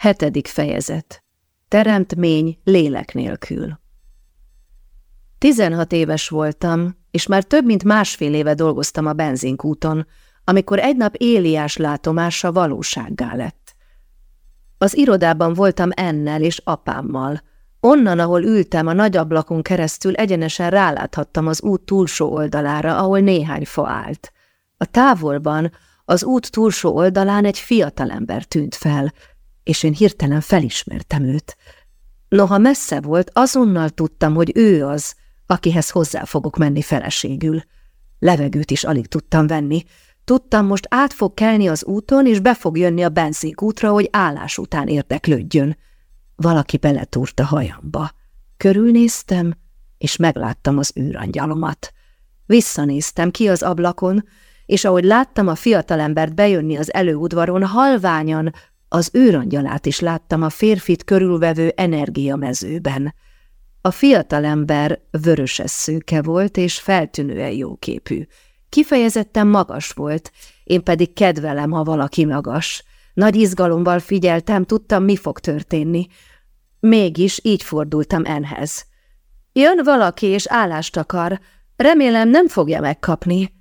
Hetedik fejezet. Teremtmény lélek nélkül. Tizenhat éves voltam, és már több mint másfél éve dolgoztam a benzinkúton, amikor egy nap Éliás látomása valósággá lett. Az irodában voltam ennel és apámmal. Onnan, ahol ültem, a nagy ablakon keresztül egyenesen ráláthattam az út túlsó oldalára, ahol néhány fa állt. A távolban, az út túlsó oldalán egy fiatalember tűnt fel, és én hirtelen felismertem őt. Noha messze volt, azonnal tudtam, hogy ő az, akihez hozzá fogok menni feleségül. Levegőt is alig tudtam venni. Tudtam, most át fog kelni az úton, és be fog jönni a benzinkútra, hogy állás után érdeklődjön. Valaki beletúrt a hajamba. Körülnéztem, és megláttam az űrangyalomat. Visszanéztem ki az ablakon, és ahogy láttam a fiatalembert bejönni az előudvaron, halványan az őrangyalát is láttam a férfit körülvevő energiamezőben. A fiatalember vöröses szőke volt és feltűnően jóképű. Kifejezetten magas volt, én pedig kedvelem, ha valaki magas. Nagy izgalommal figyeltem, tudtam, mi fog történni. Mégis így fordultam enhez. Jön valaki és állást akar, remélem nem fogja megkapni.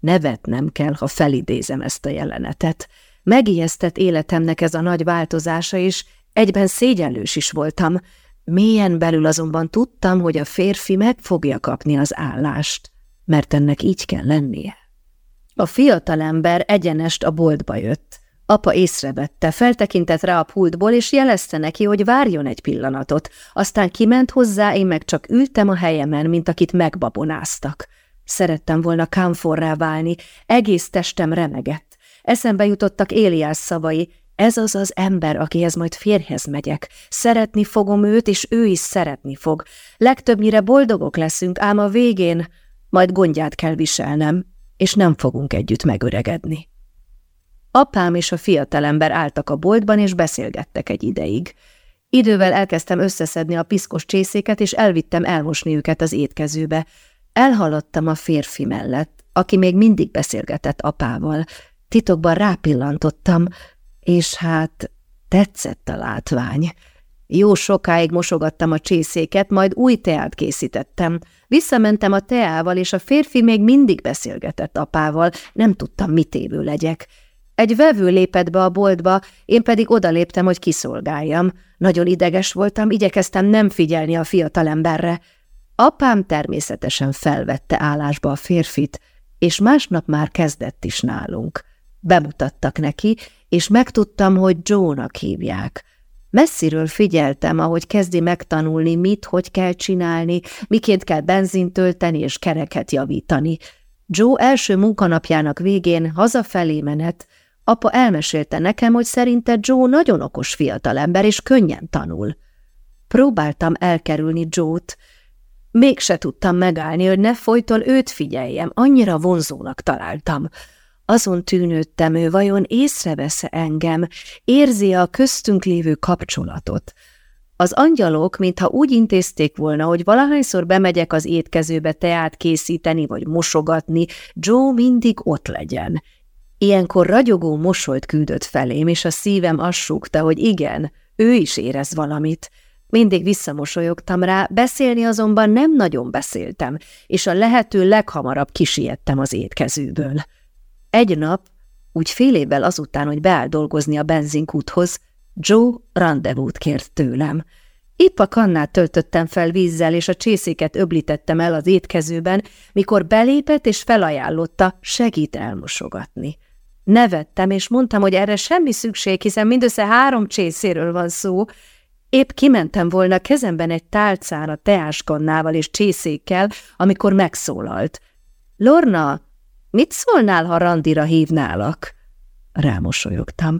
Nevetnem kell, ha felidézem ezt a jelenetet. Megijesztett életemnek ez a nagy változása, és egyben szégyenlős is voltam. Mélyen belül azonban tudtam, hogy a férfi meg fogja kapni az állást, mert ennek így kell lennie. A fiatalember egyenest a boltba jött. Apa észrevette, feltekintett rá a pultból, és jelezte neki, hogy várjon egy pillanatot. Aztán kiment hozzá, én meg csak ültem a helyemen, mint akit megbabonáztak. Szerettem volna kámforrá válni, egész testem remegett. Eszembe jutottak Éliás szavai, ez az az ember, akihez majd férhez megyek. Szeretni fogom őt, és ő is szeretni fog. Legtöbbnyire boldogok leszünk, ám a végén majd gondját kell viselnem, és nem fogunk együtt megöregedni. Apám és a fiatalember álltak a boltban, és beszélgettek egy ideig. Idővel elkezdtem összeszedni a piszkos csészéket, és elvittem elmosni őket az étkezőbe. Elhaladtam a férfi mellett, aki még mindig beszélgetett apával, Titokban rápillantottam, és hát tetszett a látvány. Jó sokáig mosogattam a csészéket, majd új teát készítettem. Visszamentem a teával, és a férfi még mindig beszélgetett apával, nem tudtam, mit évő legyek. Egy vevő lépett be a boltba, én pedig odaléptem, hogy kiszolgáljam. Nagyon ideges voltam, igyekeztem nem figyelni a fiatalemberre. Apám természetesen felvette állásba a férfit, és másnap már kezdett is nálunk. Bemutattak neki, és megtudtam, hogy Joe-nak hívják. Messziről figyeltem, ahogy kezdi megtanulni, mit, hogy kell csinálni, miként kell benzint tölteni és kereket javítani. Joe első munkanapjának végén hazafelé menet, apa elmesélte nekem, hogy szerinte Joe nagyon okos fiatalember, és könnyen tanul. Próbáltam elkerülni Joe-t, mégse tudtam megállni, hogy ne folyton őt figyeljem, annyira vonzónak találtam – azon tűnődtem, ő vajon észrevesz engem, érzi a köztünk lévő kapcsolatot. Az angyalok, mintha úgy intézték volna, hogy valahányszor bemegyek az étkezőbe teát készíteni vagy mosogatni, Joe mindig ott legyen. Ilyenkor ragyogó mosolyt küldött felém, és a szívem azt hogy igen, ő is érez valamit. Mindig visszamosolyogtam rá, beszélni azonban nem nagyon beszéltem, és a lehető leghamarabb kisiettem az étkezőből. Egy nap, úgy fél évvel azután, hogy beáll dolgozni a benzinkúthoz, Joe rendezvút kért tőlem. Épp a kannát töltöttem fel vízzel, és a csészéket öblítettem el az étkezőben, mikor belépett és felajánlotta, segít elmosogatni. Nevettem, és mondtam, hogy erre semmi szükség, hiszen mindössze három csészéről van szó. Épp kimentem volna kezemben egy tálcára teáskannával és csészékkel, amikor megszólalt. Lorna, Mit szólnál, ha randira hívnálak? Rámosolyogtam.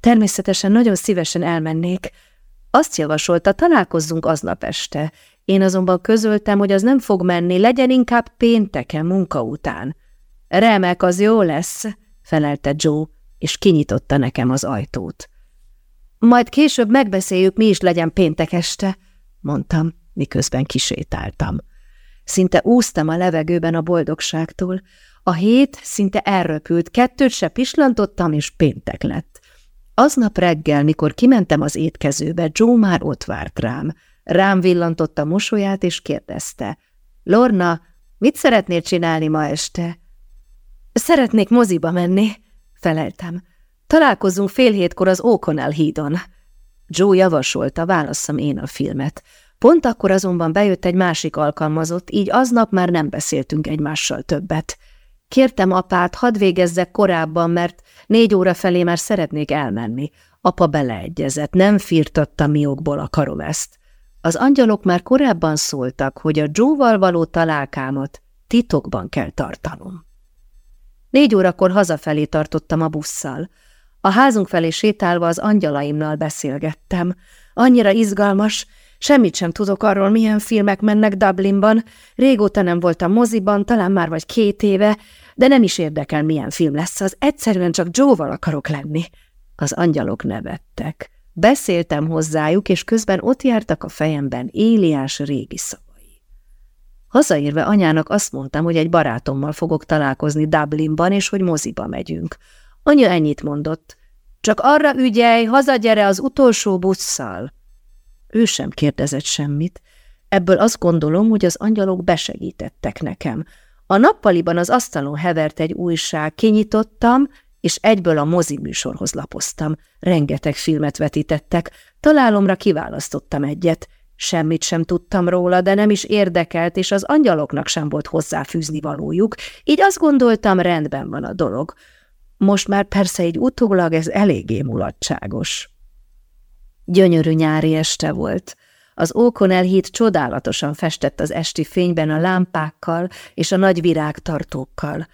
Természetesen nagyon szívesen elmennék. Azt javasolta, találkozzunk aznap este. Én azonban közöltem, hogy az nem fog menni, legyen inkább pénteken munka után. Remek, az jó lesz, felelte Joe, és kinyitotta nekem az ajtót. Majd később megbeszéljük, mi is legyen péntek este, mondtam, miközben kisétáltam. Szinte úsztam a levegőben a boldogságtól, a hét szinte elröpült, kettőt se pislantottam, és péntek lett. Aznap reggel, mikor kimentem az étkezőbe, Joe már ott várt rám. Rám villantotta mosolyát, és kérdezte. Lorna, mit szeretnél csinálni ma este? Szeretnék moziba menni, feleltem. Találkozzunk fél hétkor az O'Connell hídon. Joe javasolta, válasszam én a filmet. Pont akkor azonban bejött egy másik alkalmazott, így aznap már nem beszéltünk egymással többet. Kértem apát, hadd végezzek korábban, mert négy óra felé már szeretnék elmenni. Apa beleegyezett, nem firtatta mi okból akarom ezt. Az angyalok már korábban szóltak, hogy a Joe-val való találkámat titokban kell tartanom. Négy órakor hazafelé tartottam a busszal. A házunk felé sétálva az angyalaimnal beszélgettem. Annyira izgalmas, semmit sem tudok arról, milyen filmek mennek Dublinban. Régóta nem voltam moziban, talán már vagy két éve, de nem is érdekel, milyen film lesz az. Egyszerűen csak Joe-val akarok lenni. Az angyalok nevettek. Beszéltem hozzájuk, és közben ott jártak a fejemben Éliás régi szavai. Hazaérve anyának azt mondtam, hogy egy barátommal fogok találkozni Dublinban, és hogy moziba megyünk. Anya ennyit mondott. Csak arra ügyelj, hazagyere az utolsó busszal. Ő sem kérdezett semmit. Ebből azt gondolom, hogy az angyalok besegítettek nekem. A nappaliban az asztalon hevert egy újság, kinyitottam, és egyből a mozi műsorhoz lapoztam. Rengeteg filmet vetítettek, találomra kiválasztottam egyet. Semmit sem tudtam róla, de nem is érdekelt, és az angyaloknak sem volt hozzáfűzni valójuk, így azt gondoltam, rendben van a dolog. Most már persze egy utólag ez eléggé mulatságos. Gyönyörű nyári este volt. Az Ókonel híd csodálatosan festett az esti fényben a lámpákkal és a nagy virágtartókkal.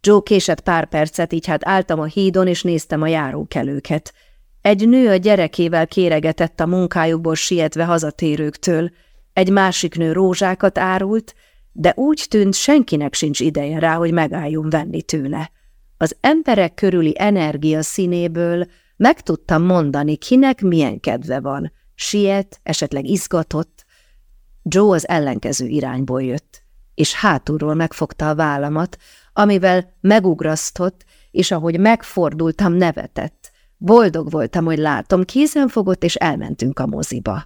Joe késett pár percet, így hát álltam a hídon, és néztem a járókelőket. Egy nő a gyerekével kéregetett a munkájukból sietve hazatérőktől, egy másik nő rózsákat árult, de úgy tűnt, senkinek sincs ideje rá, hogy megálljon venni tőle. Az emberek körüli energia színéből meg tudtam mondani, kinek milyen kedve van. Siet, esetleg izgatott. Joe az ellenkező irányból jött, és hátulról megfogta a vállamat, amivel megugrasztott, és ahogy megfordultam, nevetett. Boldog voltam, hogy látom, kézen fogott, és elmentünk a moziba.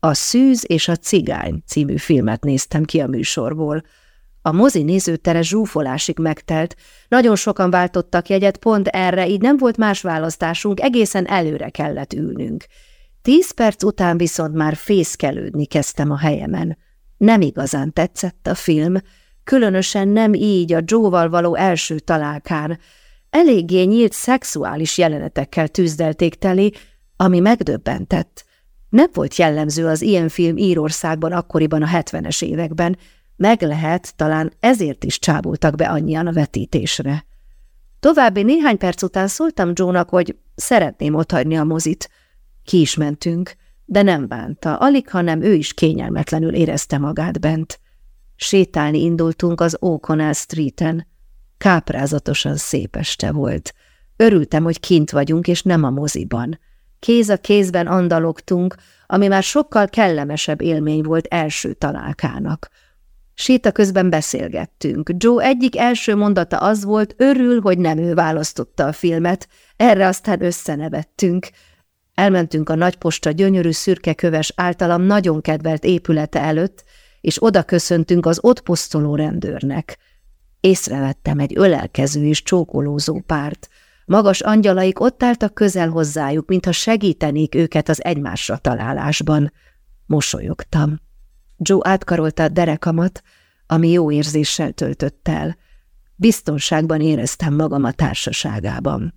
A Szűz és a Cigány című filmet néztem ki a műsorból. A mozi nézőtere zsúfolásig megtelt, nagyon sokan váltottak jegyet pont erre, így nem volt más választásunk, egészen előre kellett ülnünk. Tíz perc után viszont már fészkelődni kezdtem a helyemen. Nem igazán tetszett a film, különösen nem így a Joe-val való első találkán. Eléggé nyílt szexuális jelenetekkel tűzdelték teli, ami megdöbbentett. Nem volt jellemző az ilyen film Írországban akkoriban a hetvenes években, meg lehet, talán ezért is csábultak be annyian a vetítésre. További néhány perc után szóltam Jónak, hogy szeretném otthagyni a mozit. Ki is mentünk, de nem bánta, alig, hanem ő is kényelmetlenül érezte magát bent. Sétálni indultunk az O'Connell Streeten. Káprázatosan szép este volt. Örültem, hogy kint vagyunk, és nem a moziban. Kéz a kézben andalogtunk, ami már sokkal kellemesebb élmény volt első találkának. Séta közben beszélgettünk. Joe egyik első mondata az volt, örül, hogy nem ő választotta a filmet, erre aztán összenevettünk. Elmentünk a nagyposta gyönyörű szürkeköves általam nagyon kedvelt épülete előtt, és oda köszöntünk az ott posztoló rendőrnek. Észrevettem egy ölelkező és csókolózó párt. Magas angyalaik ott álltak közel hozzájuk, mintha segítenék őket az egymásra találásban. Mosolyogtam. Joe átkarolta a derekamat, ami jó érzéssel töltött el. Biztonságban éreztem magam a társaságában.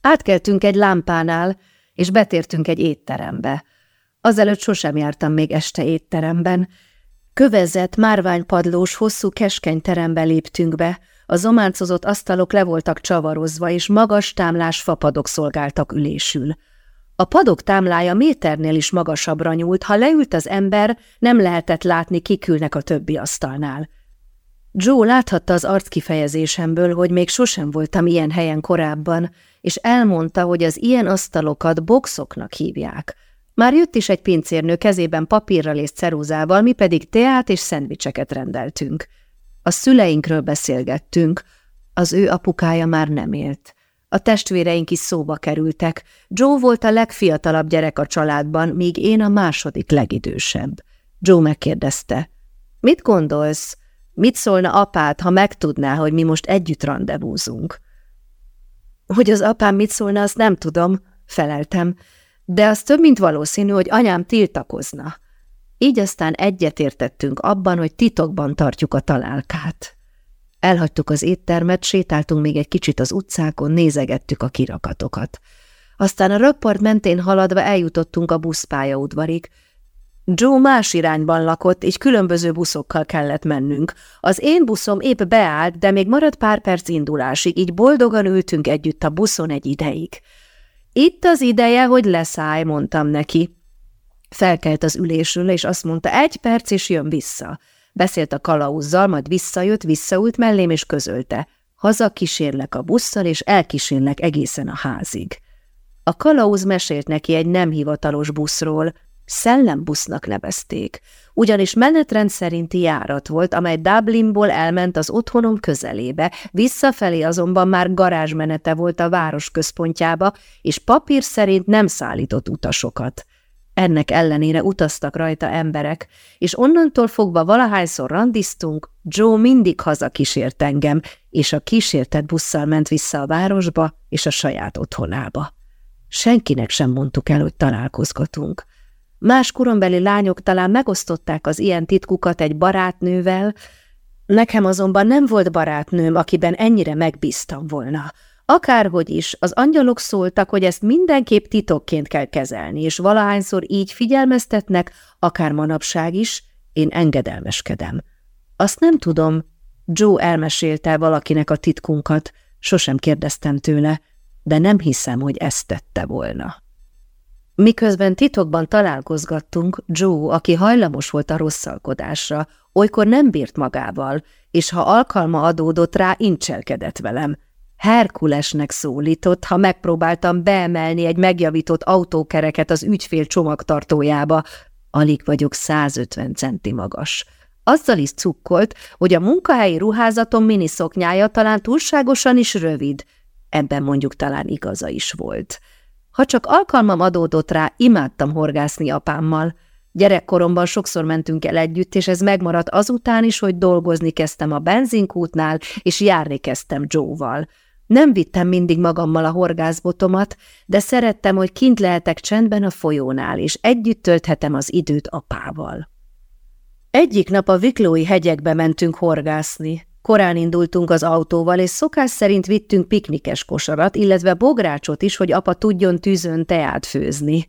Átkeltünk egy lámpánál, és betértünk egy étterembe. Azelőtt sosem jártam még este étteremben. Kövezett, márványpadlós, hosszú keskeny terembe léptünk be, a zománcozott asztalok le voltak csavarozva, és magas támlás fapadok szolgáltak ülésül. A padok támlája méternél is magasabbra nyúlt, ha leült az ember, nem lehetett látni, kikülnek a többi asztalnál. Joe láthatta az arckifejezésemből, hogy még sosem voltam ilyen helyen korábban, és elmondta, hogy az ilyen asztalokat boxoknak hívják – már jött is egy pincérnő kezében papírral és ceruzával, mi pedig teát és szendvicseket rendeltünk. A szüleinkről beszélgettünk, az ő apukája már nem élt. A testvéreink is szóba kerültek. Joe volt a legfiatalabb gyerek a családban, míg én a második legidősebb. Joe megkérdezte, mit gondolsz, mit szólna apád, ha megtudná, hogy mi most együtt rendezvúzunk? Hogy az apám mit szólna, azt nem tudom, feleltem, de az több, mint valószínű, hogy anyám tiltakozna. Így aztán egyetértettünk abban, hogy titokban tartjuk a találkát. Elhagytuk az éttermet, sétáltunk még egy kicsit az utcákon, nézegettük a kirakatokat. Aztán a röpport mentén haladva eljutottunk a buszpályaudvarig. Joe más irányban lakott, így különböző buszokkal kellett mennünk. Az én buszom épp beállt, de még maradt pár perc indulásig, így boldogan ültünk együtt a buszon egy ideig. Itt az ideje, hogy leszállj, mondtam neki. Felkelt az ülésről, és azt mondta, egy perc, és jön vissza. Beszélt a kalauzzal, majd visszajött, visszaült mellém, és közölte. Haza kísérlek a busszal, és elkísérlek egészen a házig. A kalauz mesélt neki egy nem hivatalos buszról, szellembusznak nevezték, ugyanis menetrend szerinti járat volt, amely Dublinból elment az otthonom közelébe, visszafelé azonban már garázsmenete volt a város központjába, és papír szerint nem szállított utasokat. Ennek ellenére utaztak rajta emberek, és onnantól fogva valahányszor randiztunk, Joe mindig haza kísért engem, és a kísértett busszal ment vissza a városba és a saját otthonába. Senkinek sem mondtuk el, hogy találkozgatunk. Más korombeli lányok talán megosztották az ilyen titkukat egy barátnővel, nekem azonban nem volt barátnőm, akiben ennyire megbíztam volna – Akárhogy is, az angyalok szóltak, hogy ezt mindenképp titokként kell kezelni, és valahányszor így figyelmeztetnek, akár manapság is, én engedelmeskedem. Azt nem tudom, Joe elmesélte valakinek a titkunkat, sosem kérdeztem tőle, de nem hiszem, hogy ezt tette volna. Miközben titokban találkozgattunk, Joe, aki hajlamos volt a rosszalkodásra, olykor nem bírt magával, és ha alkalma adódott rá, incselkedett velem – Herkulesnek szólított, ha megpróbáltam beemelni egy megjavított autókereket az ügyfél csomagtartójába. Alig vagyok 150 centi magas. Azzal is cukkolt, hogy a munkahelyi ruházatom miniszoknyája talán túlságosan is rövid. Ebben mondjuk talán igaza is volt. Ha csak alkalmam adódott rá, imádtam horgászni apámmal. Gyerekkoromban sokszor mentünk el együtt, és ez megmaradt azután is, hogy dolgozni kezdtem a benzinkútnál, és járni kezdtem Joe-val. Nem vittem mindig magammal a horgászbotomat, de szerettem, hogy kint lehetek csendben a folyónál, és együtt tölthetem az időt apával. Egyik nap a Viklói hegyekbe mentünk horgászni. Korán indultunk az autóval, és szokás szerint vittünk piknikes kosarat, illetve bográcsot is, hogy apa tudjon tűzön teát főzni.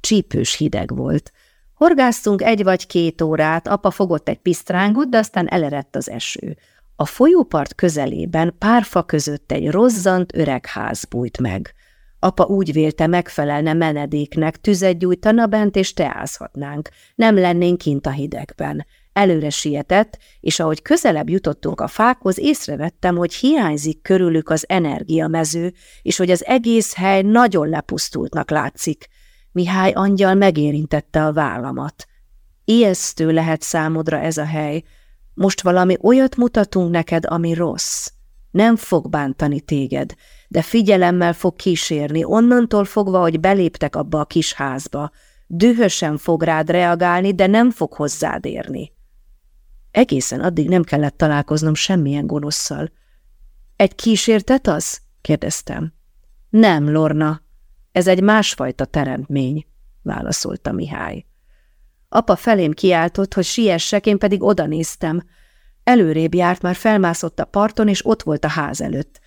Csípős hideg volt. Horgáztunk egy vagy két órát, apa fogott egy pisztrángot, de aztán elerett az eső. A folyópart közelében pár fa között egy rozzant öreg ház bújt meg. Apa úgy vélte megfelelne menedéknek, tüzet gyújtana bent, és teázhatnánk. Nem lennénk kint a hidegben. Előre sietett, és ahogy közelebb jutottunk a fákhoz, észrevettem, hogy hiányzik körülük az energiamező, és hogy az egész hely nagyon lepusztultnak látszik. Mihály angyal megérintette a vállamat. Ijesztő lehet számodra ez a hely, most valami olyat mutatunk neked, ami rossz. Nem fog bántani téged, de figyelemmel fog kísérni, onnantól fogva, hogy beléptek abba a kis házba. Dühösen fog rád reagálni, de nem fog hozzád érni. Egészen addig nem kellett találkoznom semmilyen gonoszszal. Egy kísértet az? kérdeztem. Nem, Lorna, ez egy másfajta teremtmény, válaszolta Mihály. Apa felém kiáltott, hogy siessek, én pedig oda néztem. Előrébb járt, már felmászott a parton, és ott volt a ház előtt.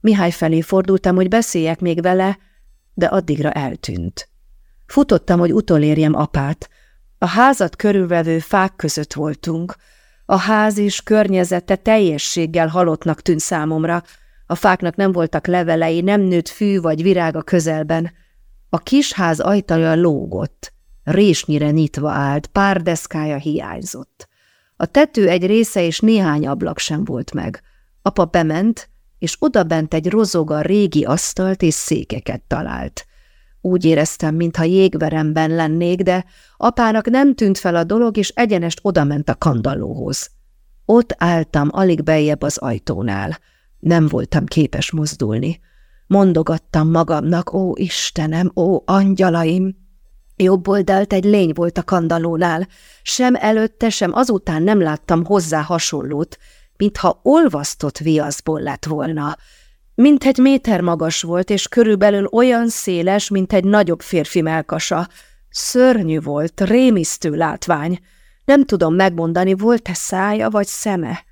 Mihály felé fordultam, hogy beszéljek még vele, de addigra eltűnt. Futottam, hogy utolérjem apát. A házat körülvevő fák között voltunk. A ház és környezete teljességgel halottnak tűnt számomra. A fáknak nem voltak levelei, nem nőtt fű vagy virág a közelben. A kis ház ajtaja lógott. Résnyire nyitva állt, pár deszkája hiányzott. A tető egy része és néhány ablak sem volt meg. Apa bement, és odabent egy rozoga régi asztalt és székeket talált. Úgy éreztem, mintha jégveremben lennék, de apának nem tűnt fel a dolog, és egyenest odament a kandallóhoz. Ott álltam alig beljebb az ajtónál. Nem voltam képes mozdulni. Mondogattam magamnak, ó Istenem, ó angyalaim! Jobb oldalt egy lény volt a kandalónál. Sem előtte, sem azután nem láttam hozzá hasonlót, mintha olvasztott viaszból lett volna. Mint egy méter magas volt, és körülbelül olyan széles, mint egy nagyobb férfi melkasa. Szörnyű volt, rémisztő látvány. Nem tudom megmondani, volt-e szája vagy szeme.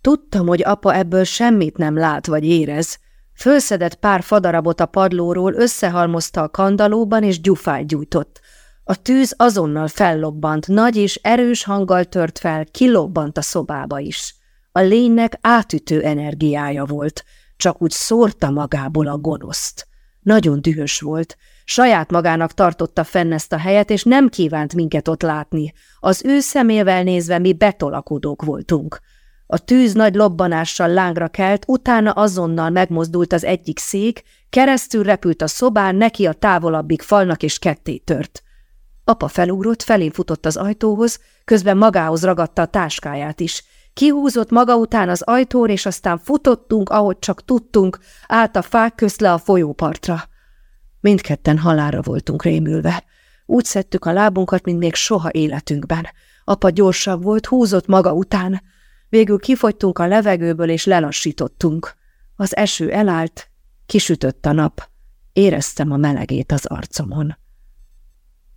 Tudtam, hogy apa ebből semmit nem lát vagy érez. Fölszedett pár fadarabot a padlóról, összehalmozta a kandalóban, és gyufát gyújtott. A tűz azonnal fellobbant, nagy és erős hanggal tört fel, kilobbant a szobába is. A lénynek átütő energiája volt, csak úgy szórta magából a gonoszt. Nagyon dühös volt, saját magának tartotta fenn ezt a helyet, és nem kívánt minket ott látni. Az ő szemével nézve mi betolakodók voltunk. A tűz nagy lobbanással lángra kelt, utána azonnal megmozdult az egyik szék, keresztül repült a szobán, neki a távolabbik falnak és ketté tört. Apa felugrott, felén futott az ajtóhoz, közben magához ragadta a táskáját is. Kihúzott maga után az ajtór, és aztán futottunk, ahogy csak tudtunk, át a fák közt le a folyópartra. Mindketten halára voltunk rémülve. Úgy szedtük a lábunkat, mint még soha életünkben. Apa gyorsabb volt, húzott maga után. Végül kifogytunk a levegőből, és lelassítottunk. Az eső elállt, kisütött a nap. Éreztem a melegét az arcomon.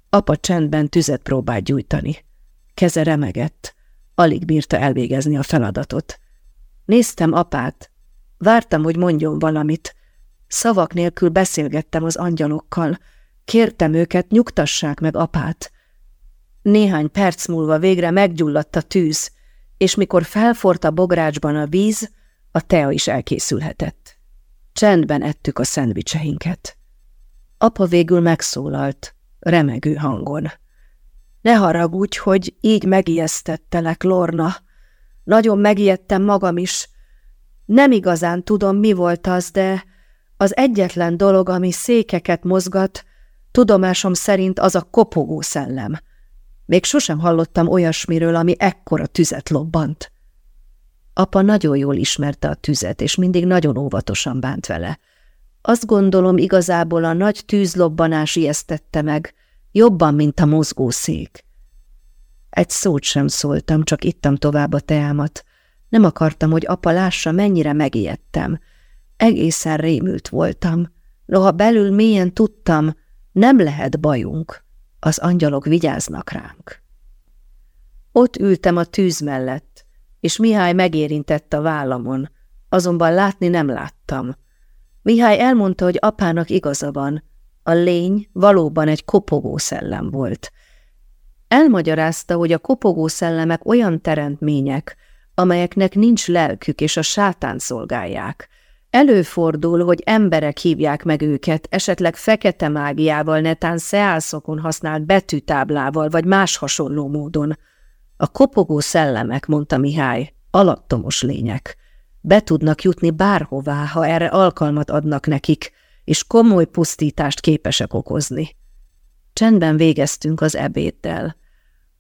Apa csendben tüzet próbált gyújtani. Keze remegett, alig bírta elvégezni a feladatot. Néztem apát, vártam, hogy mondjon valamit. Szavak nélkül beszélgettem az angyalokkal, kértem őket, nyugtassák meg apát. Néhány perc múlva végre meggyulladt a tűz, és mikor felfort a bográcsban a víz, a tea is elkészülhetett. Csendben ettük a szendvicseinket. Apa végül megszólalt, remegő hangon. Ne haragudj, hogy így megijesztettelek, Lorna. Nagyon megijedtem magam is. Nem igazán tudom, mi volt az, de az egyetlen dolog, ami székeket mozgat, tudomásom szerint az a kopogó szellem. Még sosem hallottam olyasmiről, ami ekkora tüzet lobbant. Apa nagyon jól ismerte a tüzet, és mindig nagyon óvatosan bánt vele. Azt gondolom, igazából a nagy tűzlobbanás ijesztette meg, jobban, mint a mozgószék. Egy szót sem szóltam, csak ittam tovább a teámat. Nem akartam, hogy apa lássa, mennyire megijedtem. Egészen rémült voltam. Noha belül mélyen tudtam, nem lehet bajunk. Az angyalok vigyáznak ránk. Ott ültem a tűz mellett, és Mihály megérintett a vállamon, azonban látni nem láttam. Mihály elmondta, hogy apának igaza van, a lény valóban egy kopogó szellem volt. Elmagyarázta, hogy a kopogó szellemek olyan teremtmények, amelyeknek nincs lelkük és a sátán szolgálják. Előfordul, hogy emberek hívják meg őket, esetleg fekete mágiával, netán szeálszokon használt betűtáblával, vagy más hasonló módon. A kopogó szellemek, mondta Mihály, alattomos lények. Be tudnak jutni bárhová, ha erre alkalmat adnak nekik, és komoly pusztítást képesek okozni. Csendben végeztünk az ebéddel.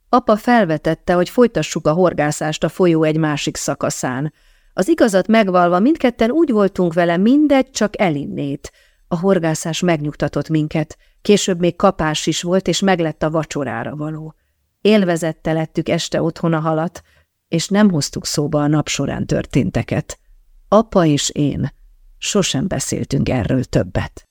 Apa felvetette, hogy folytassuk a horgászást a folyó egy másik szakaszán. Az igazat megvalva mindketten úgy voltunk vele, mindegy, csak elinnét. A horgászás megnyugtatott minket, később még kapás is volt, és meglett a vacsorára való. Élvezette lettük este otthon a halat, és nem hoztuk szóba a nap során történteket. Apa és én Sosem beszéltünk erről többet.